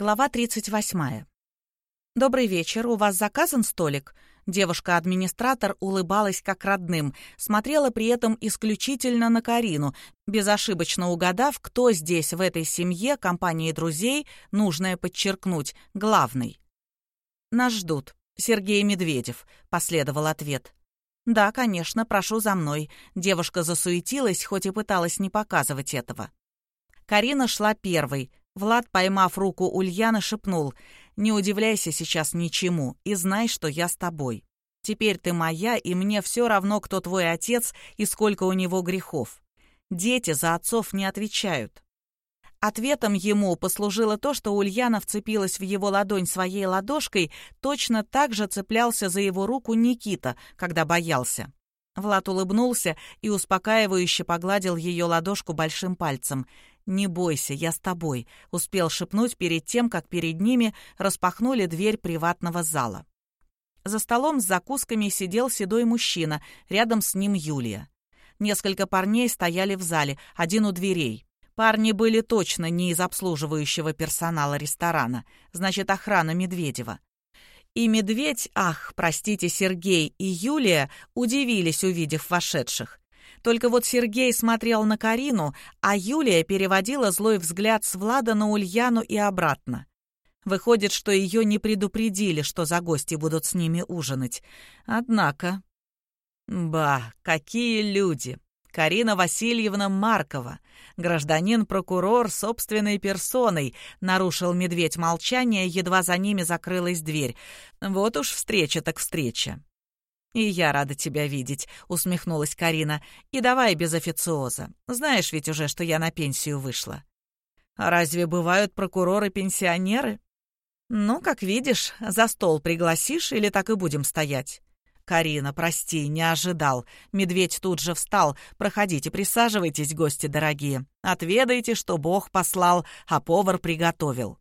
Глава 38. «Добрый вечер. У вас заказан столик?» Девушка-администратор улыбалась как родным, смотрела при этом исключительно на Карину, безошибочно угадав, кто здесь, в этой семье, компании друзей, нужное подчеркнуть, главный. «Нас ждут. Сергей Медведев», — последовал ответ. «Да, конечно, прошу за мной». Девушка засуетилась, хоть и пыталась не показывать этого. Карина шла первой, Влад, поймав руку Ульяны, шепнул, «Не удивляйся сейчас ничему и знай, что я с тобой. Теперь ты моя, и мне все равно, кто твой отец и сколько у него грехов. Дети за отцов не отвечают». Ответом ему послужило то, что Ульяна вцепилась в его ладонь своей ладошкой, точно так же цеплялся за его руку Никита, когда боялся. Влад улыбнулся и успокаивающе погладил ее ладошку большим пальцем. «Не бойся, я с тобой», — успел шепнуть перед тем, как перед ними распахнули дверь приватного зала. За столом с закусками сидел седой мужчина, рядом с ним Юлия. Несколько парней стояли в зале, один у дверей. Парни были точно не из обслуживающего персонала ресторана, значит, охрана Медведева. И Медведь, ах, простите, Сергей и Юлия удивились, увидев вошедших. Только вот Сергей смотрел на Карину, а Юлия переводила злой взгляд с Влада на Ульяну и обратно. Выходит, что ее не предупредили, что за гости будут с ними ужинать. Однако... Ба, какие люди! Карина Васильевна Маркова, гражданин-прокурор собственной персоной, нарушил медведь молчание, едва за ними закрылась дверь. Вот уж встреча так встреча. «И я рада тебя видеть», — усмехнулась Карина. «И давай без официоза. Знаешь ведь уже, что я на пенсию вышла». «А разве бывают прокуроры-пенсионеры?» «Ну, как видишь, за стол пригласишь или так и будем стоять?» «Карина, прости, не ожидал. Медведь тут же встал. Проходите, присаживайтесь, гости дорогие. Отведайте, что Бог послал, а повар приготовил».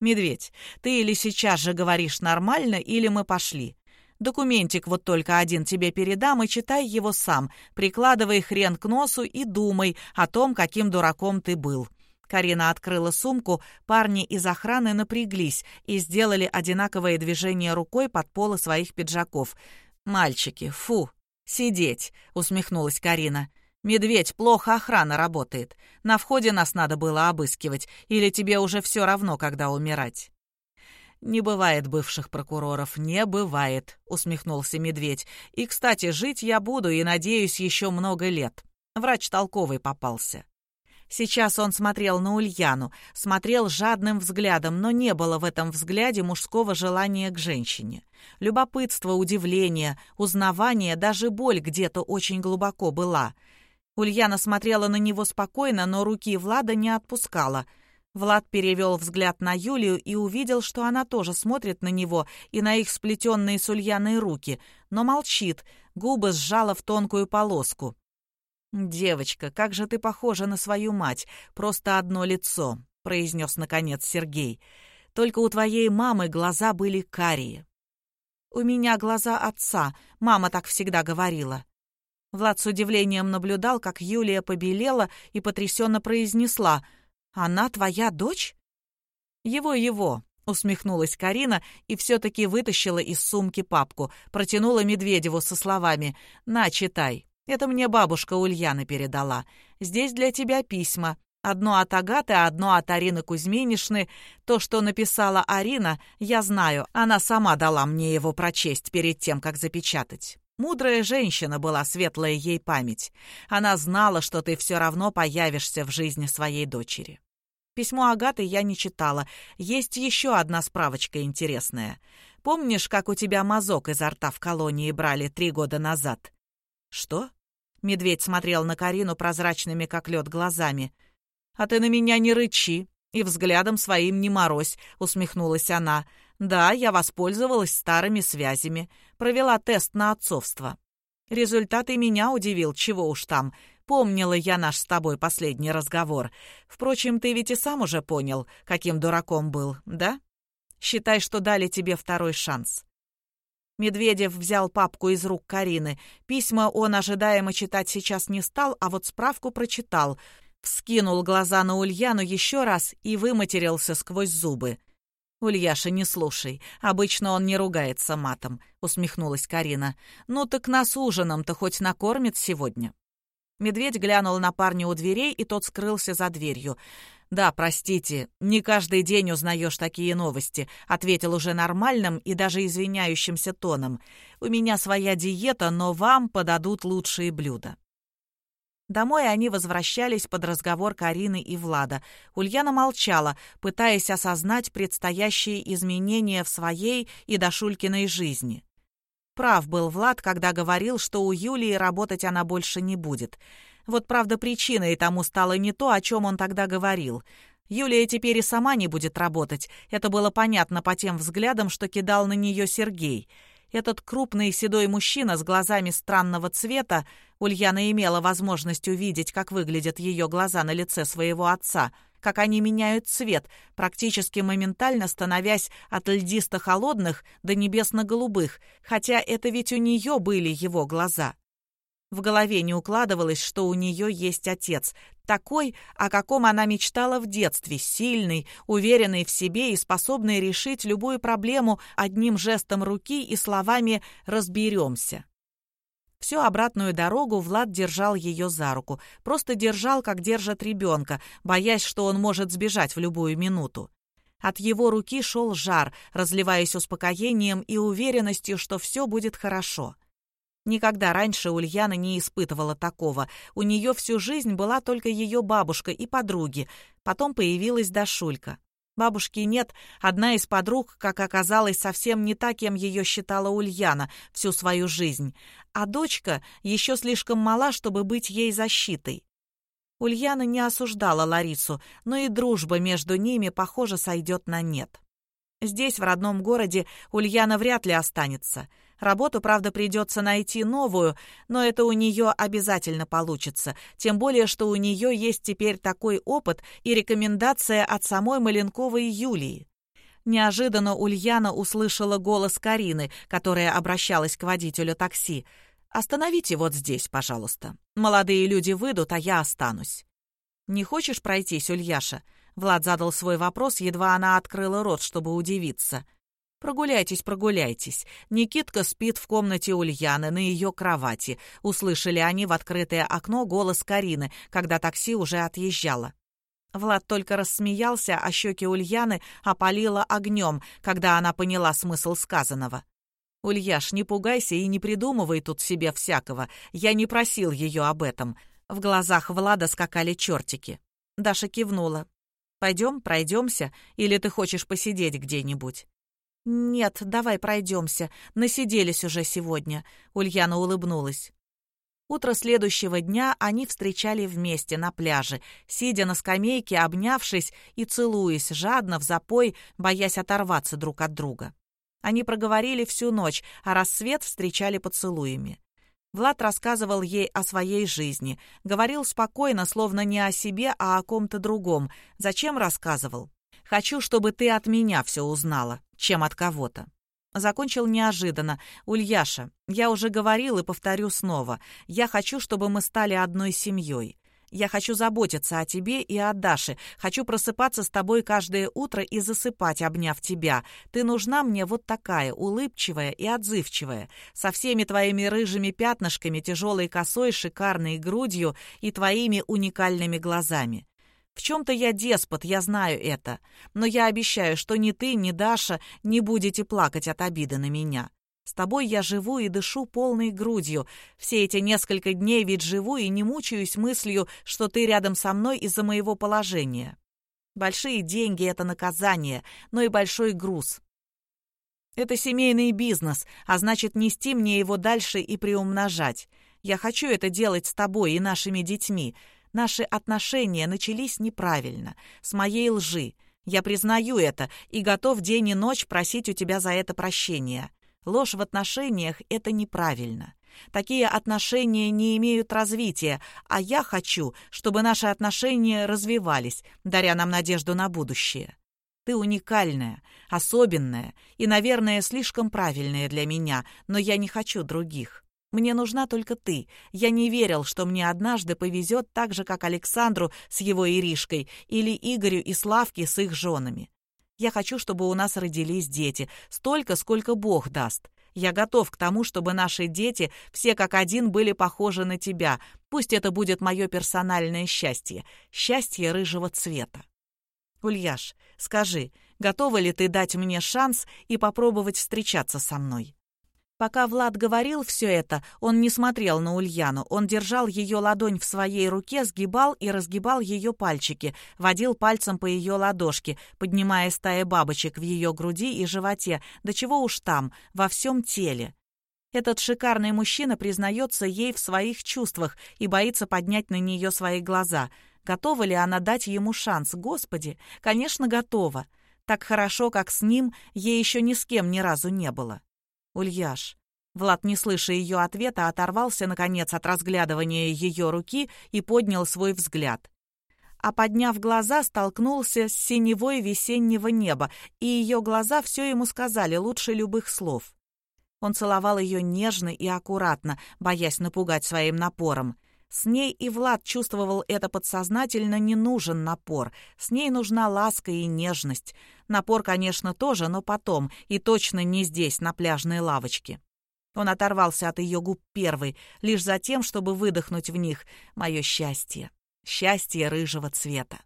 «Медведь, ты или сейчас же говоришь нормально, или мы пошли. Документик вот только один тебе передам и читай его сам, прикладывай хрен к носу и думай о том, каким дураком ты был». Карина открыла сумку, парни из охраны напряглись и сделали одинаковые движения рукой под полы своих пиджаков. «Мальчики, фу! Сидеть!» — усмехнулась Карина. «Медведь, плохо охрана работает. На входе нас надо было обыскивать, или тебе уже все равно, когда умирать?» «Не бывает бывших прокуроров, не бывает», — усмехнулся Медведь. «И, кстати, жить я буду и, надеюсь, еще много лет. Врач толковый попался». Сейчас он смотрел на Ульяну, смотрел жадным взглядом, но не было в этом взгляде мужского желания к женщине. Любопытство, удивление, узнавание, даже боль где-то очень глубоко была. Ульяна смотрела на него спокойно, но руки Влада не отпускала — Влад перевел взгляд на Юлию и увидел, что она тоже смотрит на него и на их сплетенные с руки, но молчит, губы сжала в тонкую полоску. «Девочка, как же ты похожа на свою мать, просто одно лицо», — произнес наконец Сергей. «Только у твоей мамы глаза были карие». «У меня глаза отца, мама так всегда говорила». Влад с удивлением наблюдал, как Юлия побелела и потрясенно произнесла — «Она твоя дочь?» «Его-его», — усмехнулась Карина и все-таки вытащила из сумки папку, протянула Медведеву со словами «На, читай. Это мне бабушка Ульяна передала. Здесь для тебя письма. Одно от Агаты, а одно от Арины Кузьминишны. То, что написала Арина, я знаю. Она сама дала мне его прочесть перед тем, как запечатать. Мудрая женщина была светлая ей память. Она знала, что ты все равно появишься в жизни своей дочери. Письмо Агаты я не читала. Есть еще одна справочка интересная. Помнишь, как у тебя мазок изо рта в колонии брали три года назад? Что? Медведь смотрел на Карину прозрачными, как лед, глазами. «А ты на меня не рычи и взглядом своим не морозь», — усмехнулась она. Да, я воспользовалась старыми связями, провела тест на отцовство. Результат и меня удивил, чего уж там. Помнила я наш с тобой последний разговор. Впрочем, ты ведь и сам уже понял, каким дураком был, да? Считай, что дали тебе второй шанс. Медведев взял папку из рук Карины. Письма он ожидаемо читать сейчас не стал, а вот справку прочитал. вскинул глаза на Ульяну еще раз и выматерился сквозь зубы. «Ульяша, не слушай. Обычно он не ругается матом», — усмехнулась Карина. «Ну так нас ужином-то хоть накормит сегодня». Медведь глянул на парня у дверей, и тот скрылся за дверью. «Да, простите, не каждый день узнаешь такие новости», — ответил уже нормальным и даже извиняющимся тоном. «У меня своя диета, но вам подадут лучшие блюда». Домой они возвращались под разговор Карины и Влада. Ульяна молчала, пытаясь осознать предстоящие изменения в своей и Дашулькиной жизни. Прав был Влад, когда говорил, что у Юлии работать она больше не будет. Вот правда причиной тому стало не то, о чем он тогда говорил. Юлия теперь и сама не будет работать. Это было понятно по тем взглядам, что кидал на нее Сергей. Этот крупный седой мужчина с глазами странного цвета, Ульяна имела возможность увидеть, как выглядят ее глаза на лице своего отца — как они меняют цвет, практически моментально становясь от льдисто-холодных до небесно-голубых, хотя это ведь у нее были его глаза. В голове не укладывалось, что у нее есть отец, такой, о каком она мечтала в детстве, сильный, уверенный в себе и способный решить любую проблему одним жестом руки и словами «разберемся». Всю обратную дорогу Влад держал ее за руку. Просто держал, как держат ребенка, боясь, что он может сбежать в любую минуту. От его руки шел жар, разливаясь успокоением и уверенностью, что все будет хорошо. Никогда раньше Ульяна не испытывала такого. У нее всю жизнь была только ее бабушка и подруги. Потом появилась Дашулька. Бабушки нет, одна из подруг, как оказалось, совсем не та, кем ее считала Ульяна всю свою жизнь, а дочка еще слишком мала, чтобы быть ей защитой. Ульяна не осуждала Ларису, но и дружба между ними, похоже, сойдет на нет. Здесь, в родном городе, Ульяна вряд ли останется — Работу, правда, придется найти новую, но это у нее обязательно получится, тем более, что у нее есть теперь такой опыт и рекомендация от самой Маленковой Юлии. Неожиданно Ульяна услышала голос Карины, которая обращалась к водителю такси. «Остановите вот здесь, пожалуйста. Молодые люди выйдут, а я останусь». «Не хочешь пройтись, Ульяша?» Влад задал свой вопрос, едва она открыла рот, чтобы удивиться. «Прогуляйтесь, прогуляйтесь. Никитка спит в комнате Ульяны на ее кровати», — услышали они в открытое окно голос Карины, когда такси уже отъезжало. Влад только рассмеялся, а щеки Ульяны опалило огнем, когда она поняла смысл сказанного. «Ульяш, не пугайся и не придумывай тут себе всякого. Я не просил ее об этом». В глазах Влада скакали чертики. Даша кивнула. «Пойдем, пройдемся, или ты хочешь посидеть где-нибудь?» «Нет, давай пройдемся. Насиделись уже сегодня», — Ульяна улыбнулась. Утро следующего дня они встречали вместе на пляже, сидя на скамейке, обнявшись и целуясь жадно в запой, боясь оторваться друг от друга. Они проговорили всю ночь, а рассвет встречали поцелуями. Влад рассказывал ей о своей жизни, говорил спокойно, словно не о себе, а о ком-то другом. Зачем рассказывал? Хочу, чтобы ты от меня все узнала, чем от кого-то». Закончил неожиданно. «Ульяша, я уже говорил и повторю снова. Я хочу, чтобы мы стали одной семьей. Я хочу заботиться о тебе и о Даше. Хочу просыпаться с тобой каждое утро и засыпать, обняв тебя. Ты нужна мне вот такая, улыбчивая и отзывчивая, со всеми твоими рыжими пятнышками, тяжелой косой, шикарной грудью и твоими уникальными глазами. В чем-то я деспот, я знаю это. Но я обещаю, что ни ты, ни Даша не будете плакать от обиды на меня. С тобой я живу и дышу полной грудью. Все эти несколько дней ведь живу и не мучаюсь мыслью, что ты рядом со мной из-за моего положения. Большие деньги — это наказание, но и большой груз. Это семейный бизнес, а значит, нести мне его дальше и приумножать. Я хочу это делать с тобой и нашими детьми. Наши отношения начались неправильно, с моей лжи. Я признаю это и готов день и ночь просить у тебя за это прощения. Ложь в отношениях — это неправильно. Такие отношения не имеют развития, а я хочу, чтобы наши отношения развивались, даря нам надежду на будущее. Ты уникальная, особенная и, наверное, слишком правильная для меня, но я не хочу других. Мне нужна только ты. Я не верил, что мне однажды повезет так же, как Александру с его Иришкой или Игорю и Славке с их женами. Я хочу, чтобы у нас родились дети, столько, сколько Бог даст. Я готов к тому, чтобы наши дети все как один были похожи на тебя. Пусть это будет мое персональное счастье, счастье рыжего цвета. Ульяш, скажи, готова ли ты дать мне шанс и попробовать встречаться со мной? Пока Влад говорил все это, он не смотрел на Ульяну. Он держал ее ладонь в своей руке, сгибал и разгибал ее пальчики, водил пальцем по ее ладошке, поднимая стаи бабочек в ее груди и животе, да чего уж там, во всем теле. Этот шикарный мужчина признается ей в своих чувствах и боится поднять на нее свои глаза. Готова ли она дать ему шанс? Господи, конечно, готова. Так хорошо, как с ним, ей еще ни с кем ни разу не было. Ульяш. Влад, не слыша ее ответа, оторвался, наконец, от разглядывания ее руки и поднял свой взгляд. А подняв глаза, столкнулся с синевой весеннего неба, и ее глаза все ему сказали лучше любых слов. Он целовал ее нежно и аккуратно, боясь напугать своим напором. С ней и Влад чувствовал это подсознательно, не нужен напор. С ней нужна ласка и нежность. Напор, конечно, тоже, но потом, и точно не здесь, на пляжной лавочке. Он оторвался от ее губ первый, лишь за тем, чтобы выдохнуть в них мое счастье. Счастье рыжего цвета.